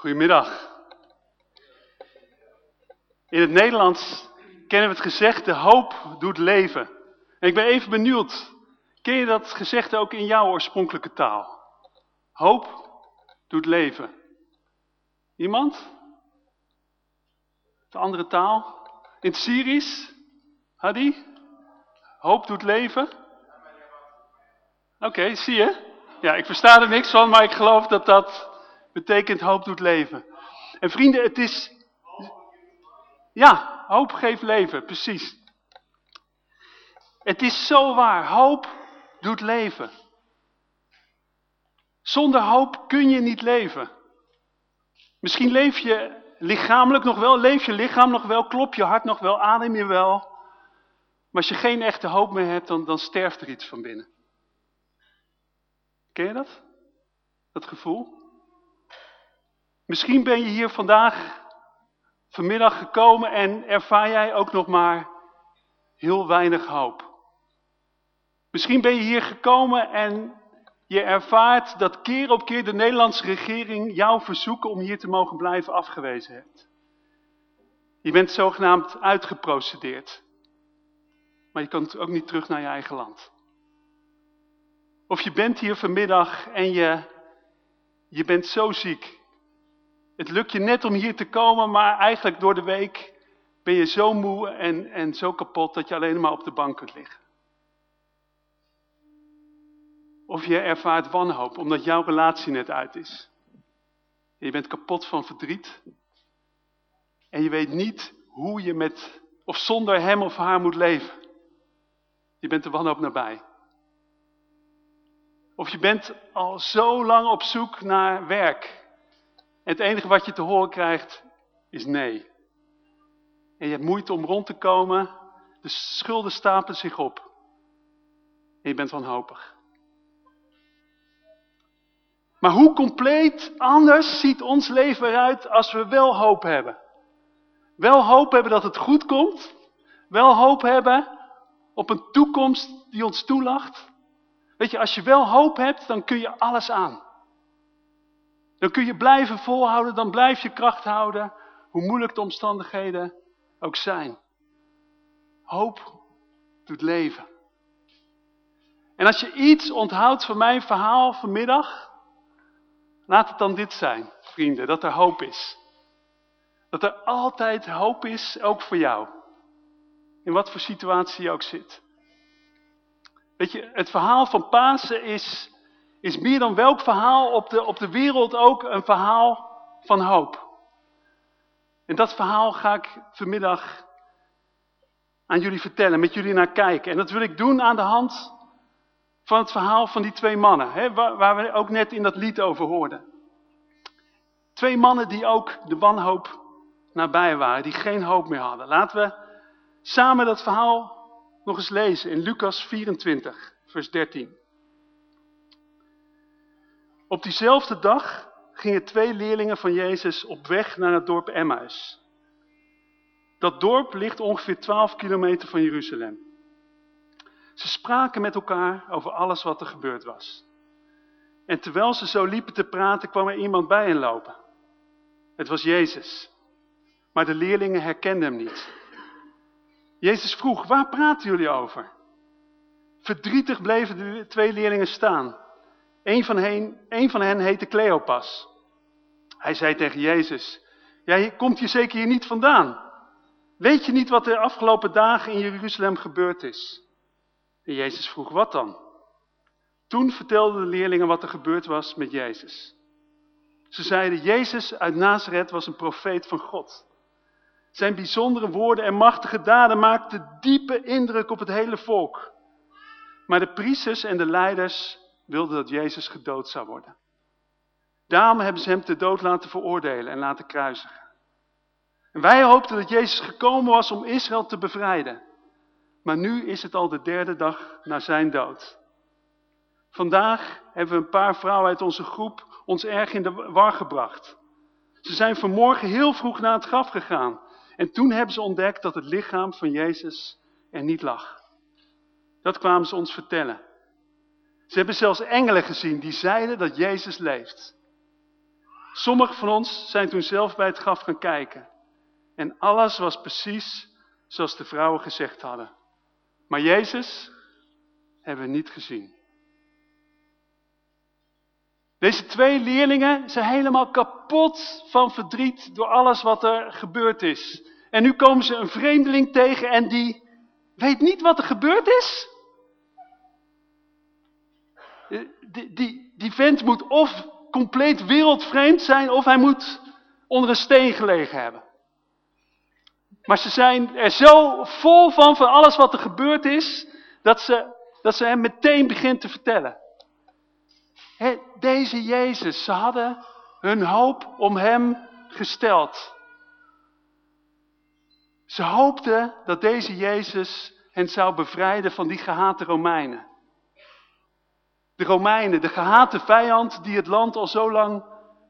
Goedemiddag. In het Nederlands kennen we het gezegde hoop doet leven. En ik ben even benieuwd, ken je dat gezegde ook in jouw oorspronkelijke taal? Hoop doet leven. Iemand? De andere taal? In het Syrisch? Hadi? Hoop doet leven? Oké, zie je? Ja, ik versta er niks van, maar ik geloof dat dat betekent hoop doet leven. En vrienden, het is... Ja, hoop geeft leven, precies. Het is zo waar, hoop doet leven. Zonder hoop kun je niet leven. Misschien leef je lichamelijk nog wel, leef je lichaam nog wel, klop je hart nog wel, adem je wel. Maar als je geen echte hoop meer hebt, dan, dan sterft er iets van binnen. Ken je dat? Dat gevoel? Misschien ben je hier vandaag, vanmiddag gekomen en ervaar jij ook nog maar heel weinig hoop. Misschien ben je hier gekomen en je ervaart dat keer op keer de Nederlandse regering jouw verzoeken om hier te mogen blijven afgewezen heeft. Je bent zogenaamd uitgeprocedeerd. Maar je kan ook niet terug naar je eigen land. Of je bent hier vanmiddag en je, je bent zo ziek. Het lukt je net om hier te komen, maar eigenlijk door de week ben je zo moe en, en zo kapot dat je alleen maar op de bank kunt liggen. Of je ervaart wanhoop omdat jouw relatie net uit is. Je bent kapot van verdriet. En je weet niet hoe je met of zonder hem of haar moet leven. Je bent de wanhoop nabij. Of je bent al zo lang op zoek naar werk. Het enige wat je te horen krijgt is nee. En je hebt moeite om rond te komen. De schulden stapelen zich op. En je bent wanhopig. Maar hoe compleet anders ziet ons leven eruit als we wel hoop hebben. Wel hoop hebben dat het goed komt. Wel hoop hebben op een toekomst die ons toelacht. Weet je, als je wel hoop hebt, dan kun je alles aan. Dan kun je blijven volhouden, dan blijf je kracht houden, hoe moeilijk de omstandigheden ook zijn. Hoop doet leven. En als je iets onthoudt van mijn verhaal vanmiddag, laat het dan dit zijn, vrienden, dat er hoop is. Dat er altijd hoop is, ook voor jou. In wat voor situatie je ook zit. Weet je, het verhaal van Pasen is, is meer dan welk verhaal op de, op de wereld ook een verhaal van hoop. En dat verhaal ga ik vanmiddag aan jullie vertellen, met jullie naar kijken. En dat wil ik doen aan de hand van het verhaal van die twee mannen, hè, waar, waar we ook net in dat lied over hoorden. Twee mannen die ook de wanhoop nabij waren, die geen hoop meer hadden. Laten we samen dat verhaal nog eens lezen in Lucas 24, vers 13. Op diezelfde dag gingen twee leerlingen van Jezus op weg naar het dorp Emmaus. Dat dorp ligt ongeveer 12 kilometer van Jeruzalem. Ze spraken met elkaar over alles wat er gebeurd was. En terwijl ze zo liepen te praten, kwam er iemand bij hen lopen. Het was Jezus. Maar de leerlingen herkenden hem niet. Jezus vroeg, waar praten jullie over? Verdrietig bleven de twee leerlingen staan. Een van hen, een van hen heette Cleopas. Hij zei tegen Jezus, jij komt hier zeker hier niet vandaan. Weet je niet wat de afgelopen dagen in Jeruzalem gebeurd is? En Jezus vroeg, wat dan? Toen vertelden de leerlingen wat er gebeurd was met Jezus. Ze zeiden, Jezus uit Nazareth was een profeet van God. Zijn bijzondere woorden en machtige daden maakten diepe indruk op het hele volk. Maar de priesters en de leiders wilden dat Jezus gedood zou worden. Daarom hebben ze hem te dood laten veroordelen en laten kruisigen. En wij hoopten dat Jezus gekomen was om Israël te bevrijden. Maar nu is het al de derde dag na zijn dood. Vandaag hebben we een paar vrouwen uit onze groep ons erg in de war gebracht. Ze zijn vanmorgen heel vroeg naar het graf gegaan. En toen hebben ze ontdekt dat het lichaam van Jezus er niet lag. Dat kwamen ze ons vertellen. Ze hebben zelfs engelen gezien die zeiden dat Jezus leeft. Sommigen van ons zijn toen zelf bij het graf gaan kijken. En alles was precies zoals de vrouwen gezegd hadden. Maar Jezus hebben we niet gezien. Deze twee leerlingen zijn helemaal kapot van verdriet door alles wat er gebeurd is. En nu komen ze een vreemdeling tegen en die weet niet wat er gebeurd is. Eh, die, die, vent moet of compleet wereldvreemd zijn of hij moet onder een steen gelegen hebben. Maar ze zijn er zo vol van, van alles wat er gebeurd is, dat ze, dat ze hem meteen begint te vertellen. deze Jezus, ze hadden hun hoop om hem gesteld. Ze hoopten dat deze Jezus hen zou bevrijden van die gehate Romeinen. De Romeinen, de gehate vijand die het land al zo lang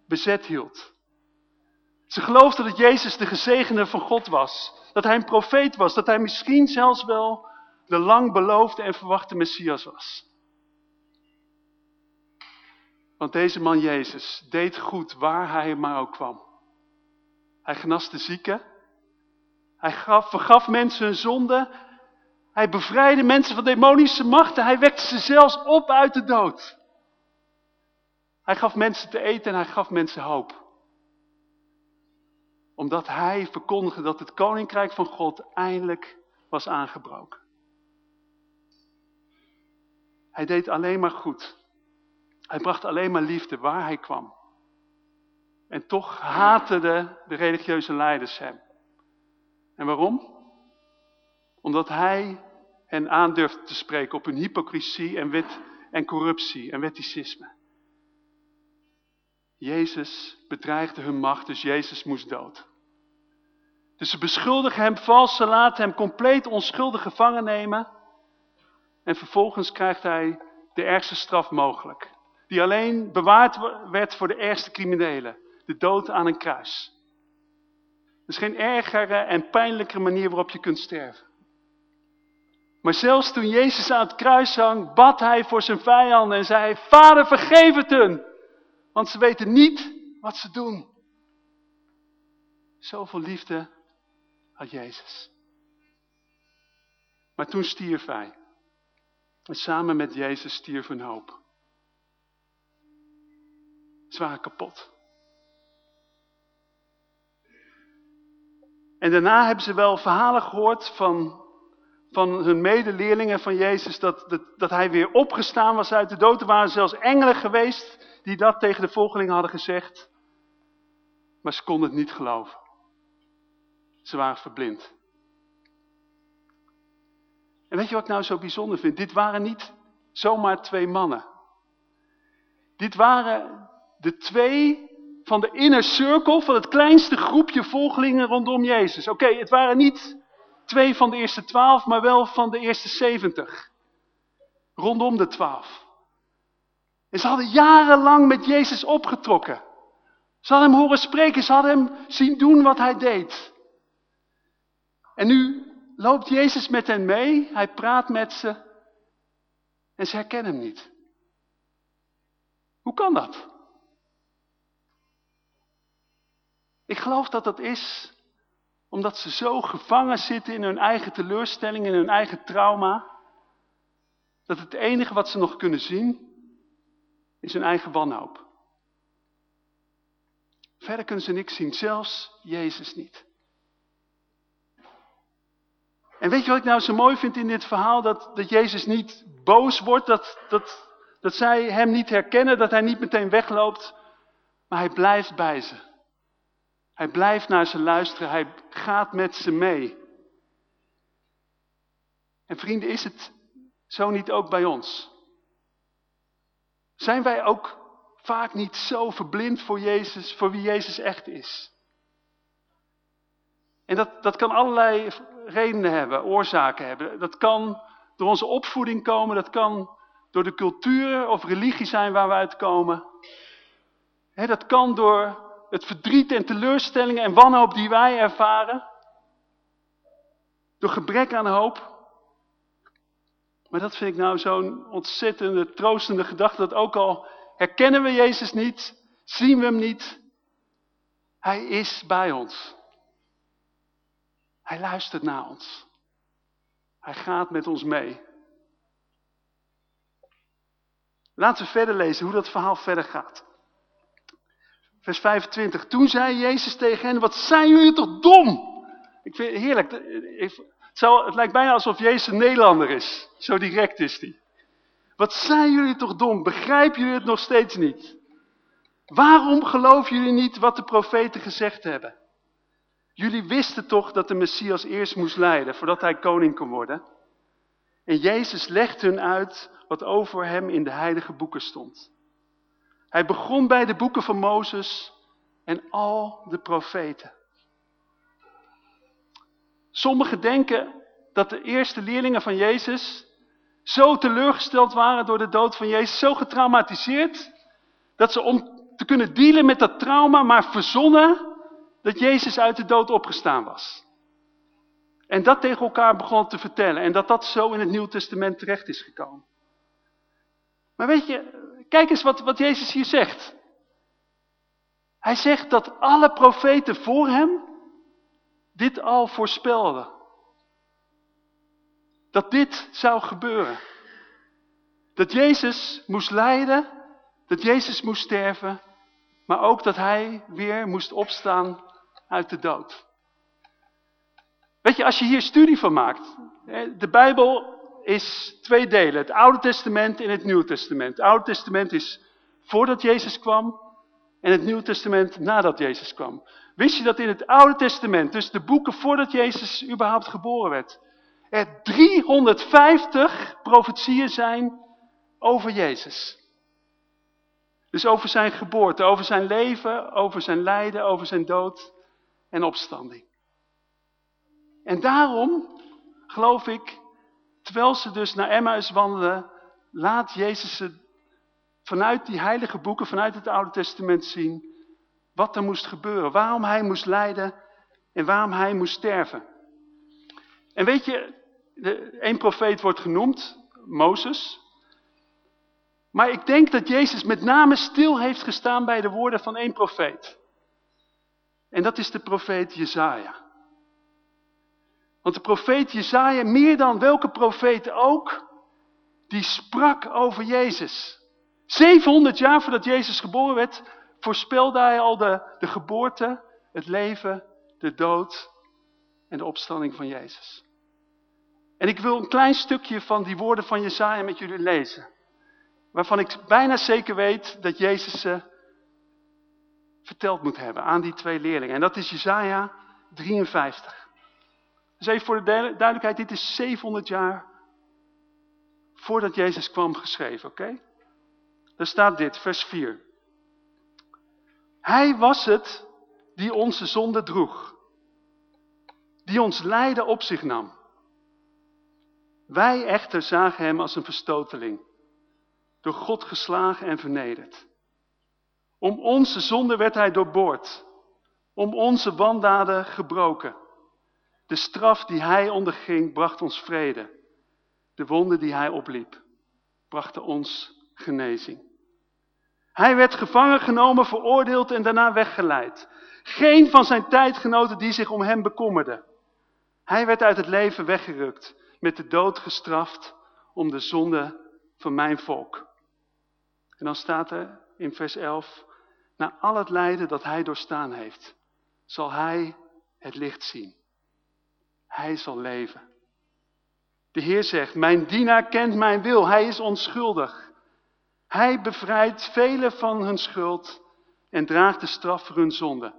bezet hield. Ze geloofden dat Jezus de gezegende van God was. Dat hij een profeet was. Dat hij misschien zelfs wel de lang beloofde en verwachte Messias was. Want deze man Jezus deed goed waar hij maar ook kwam. Hij genas de zieken. Hij gaf, vergaf mensen hun zonde. Hij bevrijdde mensen van demonische machten. Hij wekte ze zelfs op uit de dood. Hij gaf mensen te eten en hij gaf mensen hoop. Omdat hij verkondigde dat het koninkrijk van God eindelijk was aangebroken. Hij deed alleen maar goed. Hij bracht alleen maar liefde waar hij kwam. En toch haatten de religieuze leiders hem. En waarom? Omdat hij hen aandurfde te spreken op hun hypocrisie en, wet, en corruptie en wetticisme. Jezus bedreigde hun macht, dus Jezus moest dood. Dus ze beschuldigen hem vals, ze laten hem compleet onschuldig gevangen nemen. En vervolgens krijgt hij de ergste straf mogelijk. Die alleen bewaard werd voor de ergste criminelen. De dood aan een kruis. Er is geen ergere en pijnlijkere manier waarop je kunt sterven. Maar zelfs toen Jezus aan het kruis hang, bad hij voor zijn vijanden en zei, Vader vergeef het hun, want ze weten niet wat ze doen. Zoveel liefde had Jezus. Maar toen stierf hij. En samen met Jezus stierf hun hoop. Ze waren kapot. En daarna hebben ze wel verhalen gehoord van van hun medeleerlingen van Jezus dat, dat, hij weer opgestaan was uit de dood. Er waren zelfs engelen geweest die dat tegen de volgelingen hadden gezegd. Maar ze konden het niet geloven. Ze waren verblind. En weet je wat ik nou zo bijzonder vind? Dit waren niet zomaar twee mannen. Dit waren de twee van de inner circle, van het kleinste groepje volgelingen rondom Jezus. Oké, het waren niet twee van de eerste twaalf, maar wel van de eerste zeventig. Rondom de twaalf. En ze hadden jarenlang met Jezus opgetrokken. Ze hadden hem horen spreken, ze hadden hem zien doen wat hij deed. En nu loopt Jezus met hen mee, hij praat met ze en ze herkennen hem niet. Hoe kan dat? Ik geloof dat dat is omdat ze zo gevangen zitten in hun eigen teleurstelling, in hun eigen trauma. Dat het enige wat ze nog kunnen zien, is hun eigen wanhoop. Verder kunnen ze niks zien, zelfs Jezus niet. En weet je wat ik nou zo mooi vind in dit verhaal? Dat, dat Jezus niet boos wordt, dat, dat, dat zij hem niet herkennen, dat hij niet meteen wegloopt. Maar hij blijft bij ze. Hij blijft naar ze luisteren, hij gaat met ze mee. En vrienden, is het zo niet ook bij ons? Zijn wij ook vaak niet zo verblind voor Jezus, voor wie Jezus echt is? En dat, dat kan allerlei redenen hebben, oorzaken hebben. Dat kan door onze opvoeding komen, dat kan door de cultuur of religie zijn waar we uitkomen. Dat kan door het verdriet en teleurstellingen en wanhoop die wij ervaren. Door gebrek aan hoop. Maar dat vind ik nou zo'n ontzettende, troostende gedachte. Dat ook al herkennen we Jezus niet, zien we hem niet. Hij is bij ons. Hij luistert naar ons. Hij gaat met ons mee. Laten we verder lezen hoe dat verhaal verder gaat. Vers 25. Toen zei Jezus tegen hen, wat zijn jullie toch dom? Ik vind het heerlijk. Het, zou, het lijkt bijna alsof Jezus een Nederlander is. Zo direct is hij. Wat zijn jullie toch dom? Begrijpen jullie het nog steeds niet? Waarom geloven jullie niet wat de profeten gezegd hebben? Jullie wisten toch dat de Messias eerst moest lijden voordat hij koning kon worden? En Jezus legt hun uit wat over hem in de heilige boeken stond. Hij begon bij de boeken van Mozes en al de profeten. Sommigen denken dat de eerste leerlingen van Jezus zo teleurgesteld waren door de dood van Jezus, zo getraumatiseerd, dat ze om te kunnen dealen met dat trauma maar verzonnen dat Jezus uit de dood opgestaan was. En dat tegen elkaar begonnen te vertellen en dat dat zo in het Nieuw Testament terecht is gekomen. Maar weet je, kijk eens wat, wat Jezus hier zegt. Hij zegt dat alle profeten voor hem dit al voorspelden. Dat dit zou gebeuren. Dat Jezus moest lijden, dat Jezus moest sterven, maar ook dat hij weer moest opstaan uit de dood. Weet je, als je hier studie van maakt, de Bijbel is twee delen. Het Oude Testament en het Nieuwe Testament. Het Oude Testament is voordat Jezus kwam en het Nieuwe Testament nadat Jezus kwam. Wist je dat in het Oude Testament, dus de boeken voordat Jezus überhaupt geboren werd, er 350 profetieën zijn over Jezus. Dus over zijn geboorte, over zijn leven, over zijn lijden, over zijn dood en opstanding. En daarom geloof ik Terwijl ze dus naar Emmaus wandelen, laat Jezus ze vanuit die heilige boeken, vanuit het Oude Testament zien, wat er moest gebeuren. Waarom hij moest lijden en waarom hij moest sterven. En weet je, één profeet wordt genoemd, Mozes. Maar ik denk dat Jezus met name stil heeft gestaan bij de woorden van één profeet. En dat is de profeet Jezaja. Want de profeet Jezaja, meer dan welke profeet ook, die sprak over Jezus. 700 jaar voordat Jezus geboren werd, voorspelde hij al de, de geboorte, het leven, de dood en de opstanding van Jezus. En ik wil een klein stukje van die woorden van Jezaja met jullie lezen. Waarvan ik bijna zeker weet dat Jezus ze verteld moet hebben aan die twee leerlingen. En dat is Jezaja 53. Dus even voor de duidelijkheid, dit is 700 jaar voordat Jezus kwam geschreven, oké? Okay? Staat dit, vers 4. Hij was het die onze zonde droeg, die ons lijden op zich nam. Wij echter zagen hem als een verstoteling, door God geslagen en vernederd. Om onze zonde werd hij doorboord, om onze wandaden gebroken. De straf die hij onderging bracht ons vrede. De wonden die hij opliep brachten ons genezing. Hij werd gevangen genomen, veroordeeld en daarna weggeleid. Geen van zijn tijdgenoten die zich om hem bekommerden. Hij werd uit het leven weggerukt, met de dood gestraft om de zonde van mijn volk. En dan staat er in vers 11, na al het lijden dat hij doorstaan heeft, zal hij het licht zien. Hij zal leven. De Heer zegt, mijn dienaar kent mijn wil, hij is onschuldig. Hij bevrijdt velen van hun schuld en draagt de straf voor hun zonde.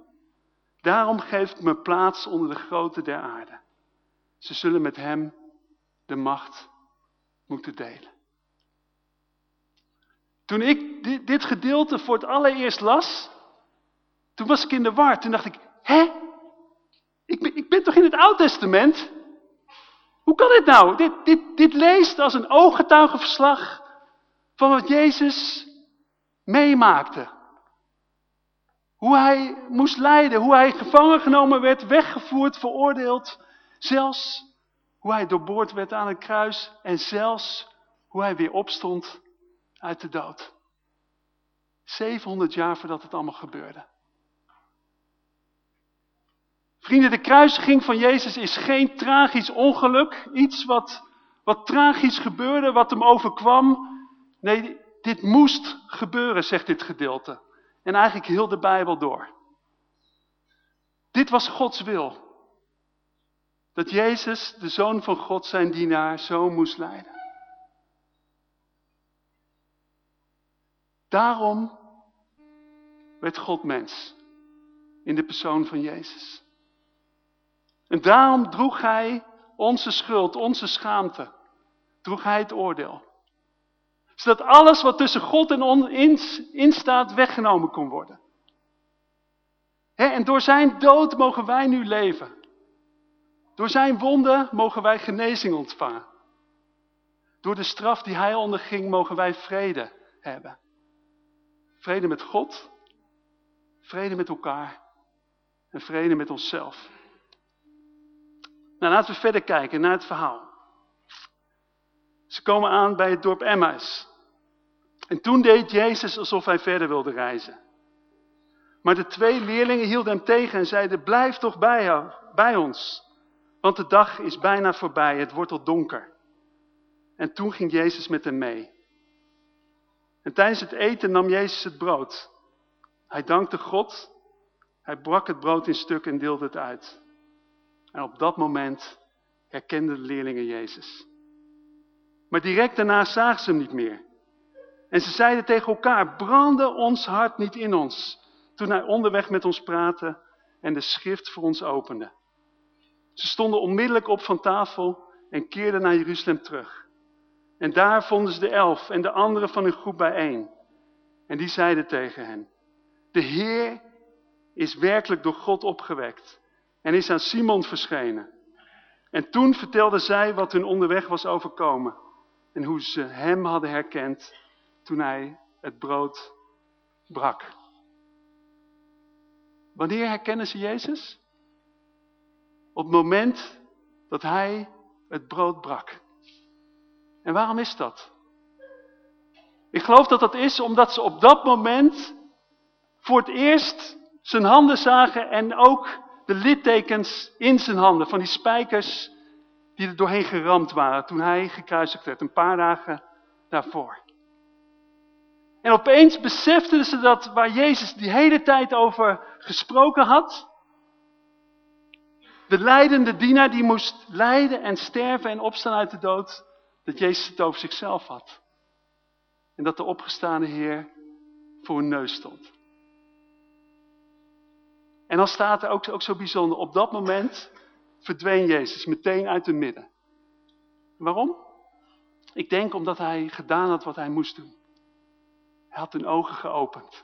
Daarom geeft me plaats onder de grote der aarde. Ze zullen met hem de macht moeten delen. Toen ik dit gedeelte voor het allereerst las, toen was ik in de war. Toen dacht ik, hè? Ik ben, ik ben toch in het Oud Testament? Hoe kan dit nou? Dit, dit, dit leest als een ooggetuigenverslag van wat Jezus meemaakte. Hoe hij moest lijden, hoe hij gevangen genomen werd, weggevoerd, veroordeeld. Zelfs hoe hij doorboord werd aan het kruis en zelfs hoe hij weer opstond uit de dood. 700 jaar voordat het allemaal gebeurde. Vrienden, de kruisiging van Jezus is geen tragisch ongeluk. Iets wat, wat tragisch gebeurde, wat hem overkwam. Nee, dit moest gebeuren, zegt dit gedeelte. En eigenlijk heel de Bijbel door. Dit was Gods wil. Dat Jezus, de Zoon van God, zijn dienaar zo moest leiden. Daarom werd God mens. In de persoon van Jezus. En daarom droeg hij onze schuld, onze schaamte. Droeg hij het oordeel. Zodat alles wat tussen God en ons in staat weggenomen kon worden. en door zijn dood mogen wij nu leven. Door zijn wonden mogen wij genezing ontvangen. Door de straf die hij onderging mogen wij vrede hebben. Vrede met God, vrede met elkaar en vrede met onszelf. Nou, laten we verder kijken naar het verhaal. Ze komen aan bij het dorp Emmaus. En toen deed Jezus alsof hij verder wilde reizen. Maar de twee leerlingen hielden hem tegen en zeiden, blijf toch bij, bij ons. Want de dag is bijna voorbij, het wordt al donker. En toen ging Jezus met hem mee. En tijdens het eten nam Jezus het brood. Hij dankte God, hij brak het brood in stukken en deelde het uit. En op dat moment herkenden de leerlingen Jezus. Maar direct daarna zagen ze hem niet meer. En ze zeiden tegen elkaar, brandde ons hart niet in ons, toen hij onderweg met ons praatte en de schrift voor ons opende. Ze stonden onmiddellijk op van tafel en keerden naar Jeruzalem terug. En daar vonden ze de elf en de anderen van hun groep bijeen. En die zeiden tegen hen, de Heer is werkelijk door God opgewekt en is aan Simon verschenen. En toen vertelden zij wat hun onderweg was overkomen en hoe ze hem hadden herkend toen hij het brood brak. Wanneer herkennen ze Jezus? Op het moment dat hij het brood brak. En waarom is dat? Ik geloof dat dat is omdat ze op dat moment voor het eerst zijn handen zagen en ook de littekens in zijn handen van die spijkers die er doorheen geramd waren toen hij gekruisigd werd, een paar dagen daarvoor. En opeens beseften ze dat waar Jezus die hele tijd over gesproken had, de leidende dienaar die moest lijden en sterven en opstaan uit de dood, dat Jezus het over zichzelf had. En dat de opgestane Heer voor hun neus stond. En dan staat er ook, ook zo bijzonder, op dat moment verdween Jezus meteen uit het midden. Waarom? Ik denk omdat hij gedaan had wat hij moest doen. Hij had hun ogen geopend.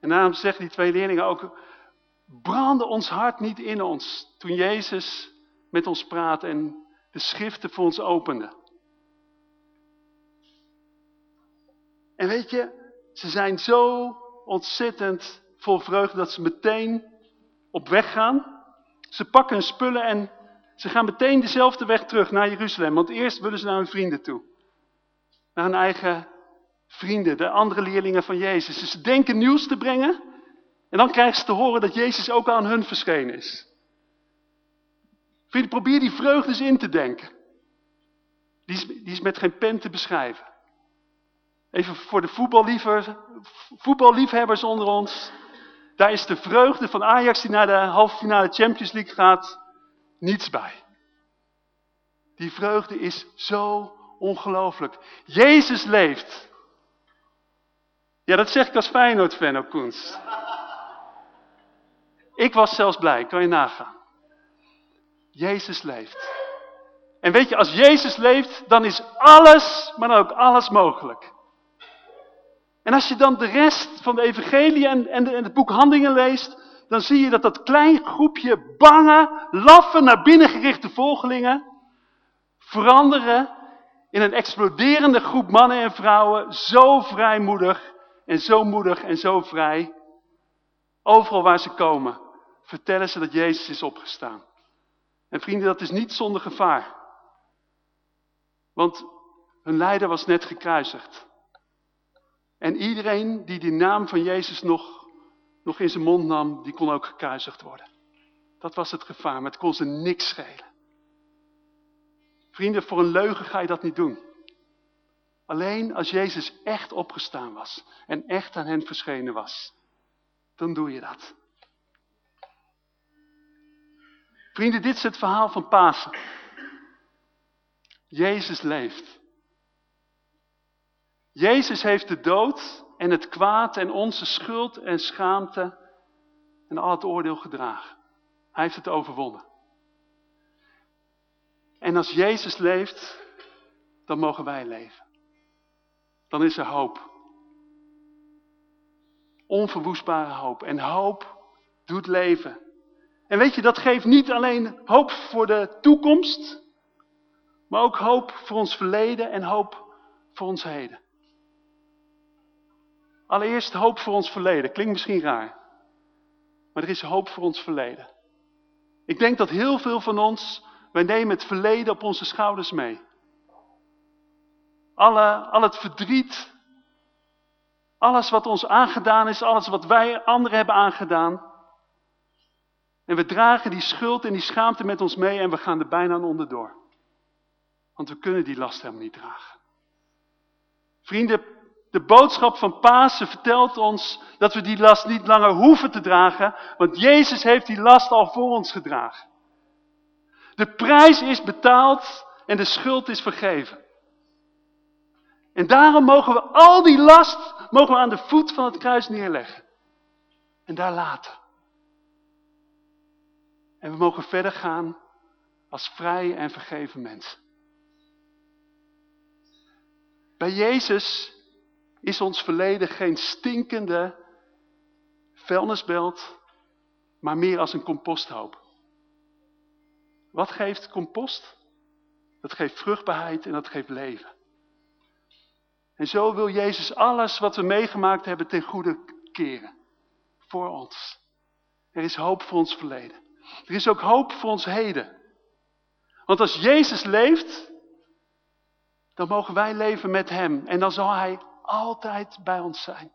En daarom zeggen die twee leerlingen ook, brandde ons hart niet in ons toen Jezus met ons praatte en de schriften voor ons opende. En weet je, ze zijn zo ontzettend vol vreugde dat ze meteen op weg gaan. Ze pakken hun spullen en ze gaan meteen dezelfde weg terug naar Jeruzalem. Want eerst willen ze naar hun vrienden toe. Naar hun eigen vrienden, de andere leerlingen van Jezus. Dus ze denken nieuws te brengen. En dan krijgen ze te horen dat Jezus ook aan hun verschenen is. Vrienden, probeer die vreugde eens in te denken. Die is, die is met geen pen te beschrijven. Even voor de voetballiefhebbers onder ons. Daar is de vreugde van Ajax die naar de halve finale Champions League gaat niets bij. Die vreugde is zo ongelooflijk. Jezus leeft. Ja, dat zeg ik als Feyenoord-fan ook, Koens. Ik was zelfs blij, kan je nagaan. Jezus leeft. En weet je, als Jezus leeft, dan is alles, maar dan ook alles mogelijk. En als je dan de rest van de evangelie en, en, het boek Handelingen leest, dan zie je dat dat klein groepje bange, laffe, naar binnen gerichte volgelingen veranderen in een exploderende groep mannen en vrouwen, zo vrijmoedig en zo moedig en zo vrij. Overal waar ze komen, vertellen ze dat Jezus is opgestaan. En vrienden, dat is niet zonder gevaar. Want hun leider was net gekruisigd. En iedereen die die naam van Jezus nog nog in zijn mond nam, die kon ook gekruisigd worden. Dat was het gevaar, maar het kon ze niks schelen. Vrienden, voor een leugen ga je dat niet doen. Alleen als Jezus echt opgestaan was en echt aan hen verschenen was, dan doe je dat. Vrienden, dit is het verhaal van Pasen. Jezus leeft. Jezus heeft de dood en het kwaad en onze schuld en schaamte en al het oordeel gedragen. Hij heeft het overwonnen. En als Jezus leeft, dan mogen wij leven. Dan is er hoop. Onverwoestbare hoop. En hoop doet leven. En weet je, dat geeft niet alleen hoop voor de toekomst, maar ook hoop voor ons verleden en hoop voor ons heden. Allereerst hoop voor ons verleden. Klinkt misschien raar. Maar er is hoop voor ons verleden. Ik denk dat heel veel van ons, wij nemen het verleden op onze schouders mee. Alle, al het verdriet, alles wat ons aangedaan is, alles wat wij anderen hebben aangedaan. En we dragen die schuld en die schaamte met ons mee en we gaan er bijna onderdoor. Want we kunnen die last helemaal niet dragen. Vrienden, de boodschap van Pasen vertelt ons dat we die last niet langer hoeven te dragen, want Jezus heeft die last al voor ons gedragen. De prijs is betaald en de schuld is vergeven. En daarom mogen we al die last mogen we aan de voet van het kruis neerleggen. En daar laten. En we mogen verder gaan als vrije en vergeven mensen. Bij Jezus is ons verleden geen stinkende vuilnisbelt, maar meer als een composthoop. Wat geeft compost? Dat geeft vruchtbaarheid en dat geeft leven. En zo wil Jezus alles wat we meegemaakt hebben ten goede keren. Voor ons. Er is hoop voor ons verleden. Er is ook hoop voor ons heden. Want als Jezus leeft, dan mogen wij leven met Hem. En dan zal Hij altijd bij ons zijn.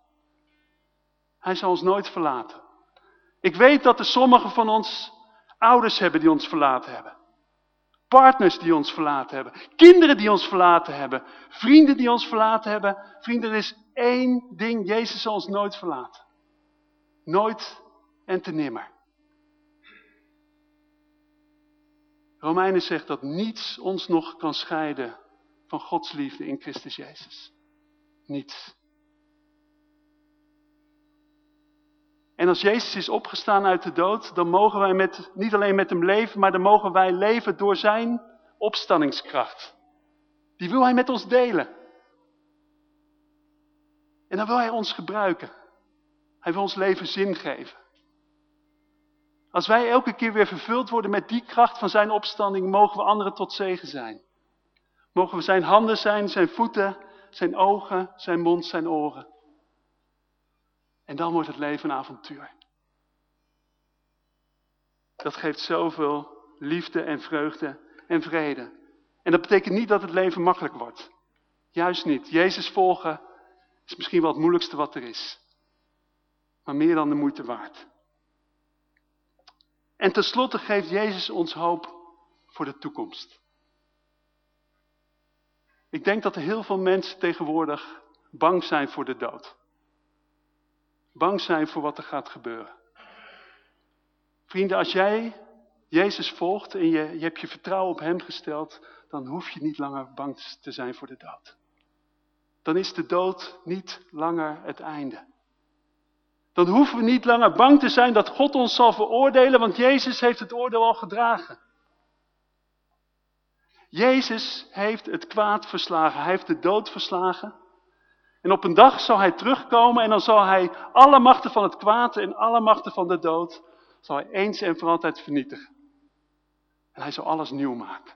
Hij zal ons nooit verlaten. Ik weet dat er sommigen van ons ouders hebben die ons verlaten hebben. Partners die ons verlaten hebben. Kinderen die ons verlaten hebben. Vrienden die ons verlaten hebben. Vrienden, er is één ding. Jezus zal ons nooit verlaten. Nooit en te nimmer. Romeinen zegt dat niets ons nog kan scheiden van Gods liefde in Christus Jezus. En als Jezus is opgestaan uit de dood, dan mogen wij met, niet alleen met hem leven, maar dan mogen wij leven door zijn opstanningskracht. Die wil hij met ons delen. En dan wil hij ons gebruiken. Hij wil ons leven zin geven. Als wij elke keer weer vervuld worden met die kracht van zijn opstanding, mogen we anderen tot zegen zijn. Mogen we zijn handen zijn, zijn voeten, zijn ogen, zijn mond, zijn oren. En dan wordt het leven een avontuur. Dat geeft zoveel liefde en vreugde en vrede. En dat betekent niet dat het leven makkelijk wordt. Juist niet. Jezus volgen is misschien wel het moeilijkste wat er is. Maar meer dan de moeite waard. En tenslotte geeft Jezus ons hoop voor de toekomst. Ik denk dat er heel veel mensen tegenwoordig bang zijn voor de dood. Bang zijn voor wat er gaat gebeuren. Vrienden, als jij Jezus volgt en je, je hebt je vertrouwen op Hem gesteld, dan hoef je niet langer bang te zijn voor de dood. Dan is de dood niet langer het einde. Dan hoeven we niet langer bang te zijn dat God ons zal veroordelen, want Jezus heeft het oordeel al gedragen. Jezus heeft het kwaad verslagen, hij heeft de dood verslagen. En op een dag zal hij terugkomen en dan zal hij alle machten van het kwaad en alle machten van de dood, zal hij eens en voor altijd vernietigen. En hij zal alles nieuw maken.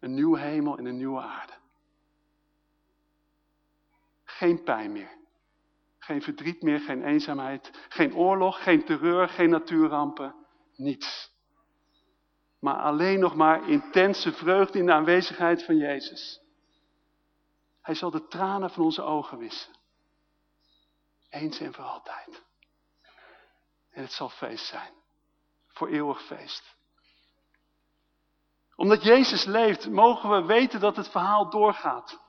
Een nieuwe hemel en een nieuwe aarde. Geen pijn meer. Geen verdriet meer, geen eenzaamheid, geen oorlog, geen terreur, geen natuurrampen, niets. Maar alleen nog maar intense vreugde in de aanwezigheid van Jezus. Hij zal de tranen van onze ogen wissen. Eens en voor altijd. En het zal feest zijn. Voor eeuwig feest. Omdat Jezus leeft, mogen we weten dat het verhaal doorgaat.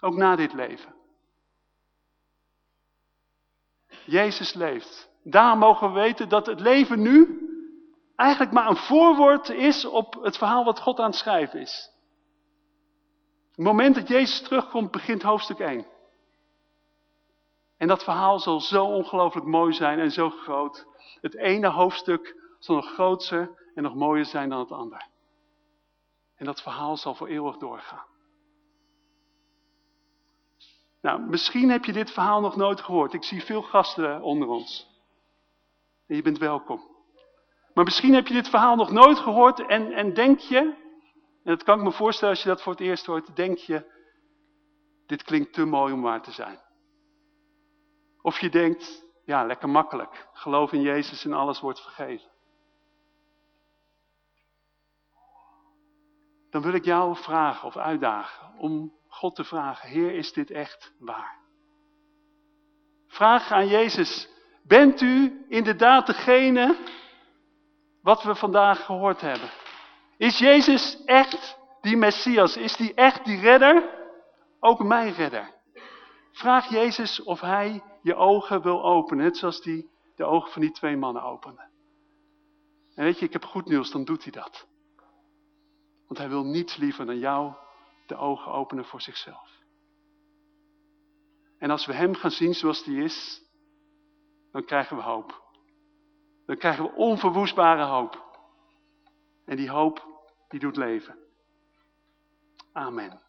Ook na dit leven. Jezus leeft. Daar mogen we weten dat het leven nu eigenlijk maar een voorwoord is op het verhaal wat God aan het schrijven is. Het moment dat Jezus terugkomt begint hoofdstuk 1. En dat verhaal zal zo ongelooflijk mooi zijn en zo groot. Het ene hoofdstuk zal nog groter en nog mooier zijn dan het andere. En dat verhaal zal voor eeuwig doorgaan. Nou, misschien heb je dit verhaal nog nooit gehoord. Ik zie veel gasten onder ons. En je bent welkom. Maar misschien heb je dit verhaal nog nooit gehoord en, en denk je, en dat kan ik me voorstellen als je dat voor het eerst hoort, denk je, dit klinkt te mooi om waar te zijn. Of je denkt, ja, lekker makkelijk, geloof in Jezus en alles wordt vergeven. Dan wil ik jou vragen of uitdagen om God te vragen, Heer, is dit echt waar? Vraag aan Jezus, bent u inderdaad degene wat we vandaag gehoord hebben? Is Jezus echt die Messias? Is die echt die redder? Ook mijn redder. Vraag Jezus of hij je ogen wil openen, net zoals die de ogen van die twee mannen opende. En weet je, ik heb goed nieuws, dan doet hij dat. Want hij wil niets liever dan jou de ogen openen voor zichzelf. En als we hem gaan zien zoals hij is, dan krijgen we hoop. Dan krijgen we onverwoestbare hoop. En die hoop, die doet leven. Amen.